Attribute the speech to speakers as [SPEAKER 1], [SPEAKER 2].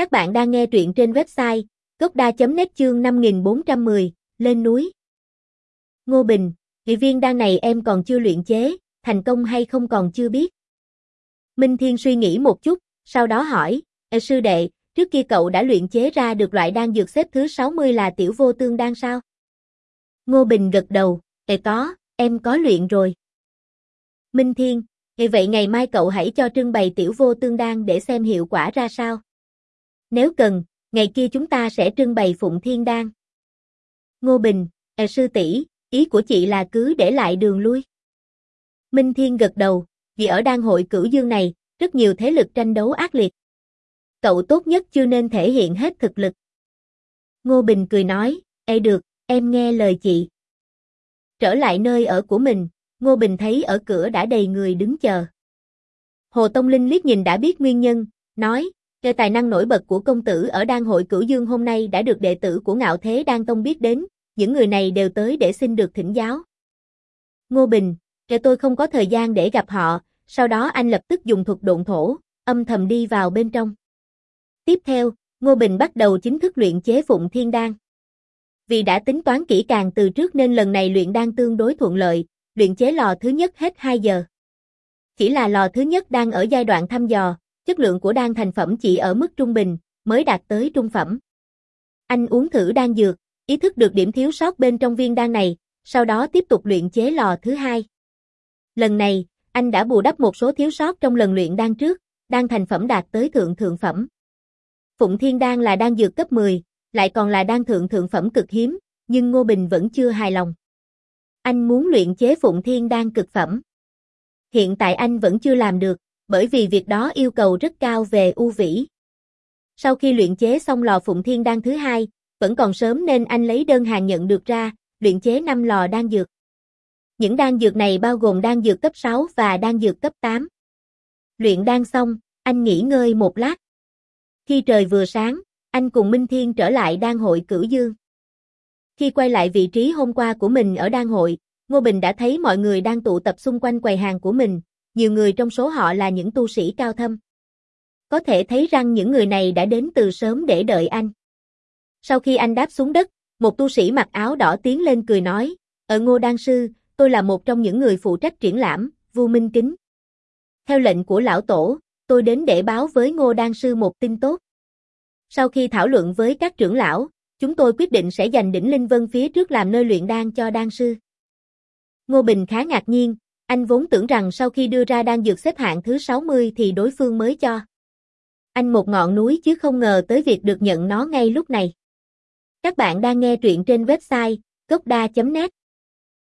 [SPEAKER 1] Các bạn đang nghe truyện trên website gocda.net chương 5410, lên núi. Ngô Bình, vị viên đan này em còn chưa luyện chế, thành công hay không còn chưa biết. Minh Thiên suy nghĩ một chút, sau đó hỏi, Ê sư đệ, trước kia cậu đã luyện chế ra được loại đan dược xếp thứ 60 là tiểu vô tương đan sao? Ngô Bình gật đầu, Ê có, em có luyện rồi. Minh Thiên, Ê vậy ngày mai cậu hãy cho trưng bày tiểu vô tương đan để xem hiệu quả ra sao. Nếu cần, ngày kia chúng ta sẽ trưng bày Phụng Thiên Đan. Ngô Bình, à, sư tỷ, ý của chị là cứ để lại đường lui. Minh Thiên gật đầu, vì ở đan hội cửu dương này, rất nhiều thế lực tranh đấu ác liệt. Cậu tốt nhất chưa nên thể hiện hết thực lực. Ngô Bình cười nói, Ê được, em nghe lời chị. Trở lại nơi ở của mình, Ngô Bình thấy ở cửa đã đầy người đứng chờ. Hồ Tông Linh liếc nhìn đã biết nguyên nhân, nói, Cơ tài năng nổi bật của công tử ở đan hội cửu dương hôm nay đã được đệ tử của ngạo thế đan tông biết đến, những người này đều tới để xin được thỉnh giáo. Ngô Bình, kể tôi không có thời gian để gặp họ, sau đó anh lập tức dùng thuật độn thổ, âm thầm đi vào bên trong. Tiếp theo, Ngô Bình bắt đầu chính thức luyện chế Phụng Thiên Đan. Vì đã tính toán kỹ càng từ trước nên lần này luyện đan tương đối thuận lợi, luyện chế lò thứ nhất hết 2 giờ. Chỉ là lò thứ nhất đang ở giai đoạn thăm dò, chất lượng của đan thành phẩm chỉ ở mức trung bình, mới đạt tới trung phẩm. Anh uống thử đan dược, ý thức được điểm thiếu sót bên trong viên đan này, sau đó tiếp tục luyện chế lò thứ hai. Lần này, anh đã bù đắp một số thiếu sót trong lần luyện đan trước, đan thành phẩm đạt tới thượng thượng phẩm. Phụng Thiên Đan là đan dược cấp 10, lại còn là đan thượng thượng phẩm cực hiếm, nhưng Ngô Bình vẫn chưa hài lòng. Anh muốn luyện chế Phụng Thiên Đan cực phẩm. Hiện tại anh vẫn chưa làm được, bởi vì việc đó yêu cầu rất cao về u vĩ. Sau khi luyện chế xong lò Phụng Thiên Đan thứ hai, vẫn còn sớm nên anh lấy đơn hàng nhận được ra, luyện chế 5 lò đan dược. Những đan dược này bao gồm đan dược cấp 6 và đan dược cấp 8. Luyện đan xong, anh nghỉ ngơi một lát. Khi trời vừa sáng, anh cùng Minh Thiên trở lại đan hội cửu dương. Khi quay lại vị trí hôm qua của mình ở đan hội, Ngô Bình đã thấy mọi người đang tụ tập xung quanh quầy hàng của mình, nhiều người trong số họ là những tu sĩ cao thâm. Có thể thấy rằng những người này đã đến từ sớm để đợi anh. Sau khi anh đáp xuống đất, một tu sĩ mặc áo đỏ tiến lên cười nói, ở Ngô Đan Sư, tôi là một trong những người phụ trách triển lãm, Vu Minh Kính. Theo lệnh của lão tổ, tôi đến để báo với Ngô Đan Sư một tin tốt. Sau khi thảo luận với các trưởng lão, chúng tôi quyết định sẽ dành đỉnh Linh Vân phía trước làm nơi luyện đan cho đan sư. Ngô Bình khá ngạc nhiên, anh vốn tưởng rằng sau khi đưa ra đan dược xếp hạng thứ 60 thì đối phương mới cho. Anh một ngọn núi chứ không ngờ tới việc được nhận nó ngay lúc này. Các bạn đang nghe truyện trên website gocda.net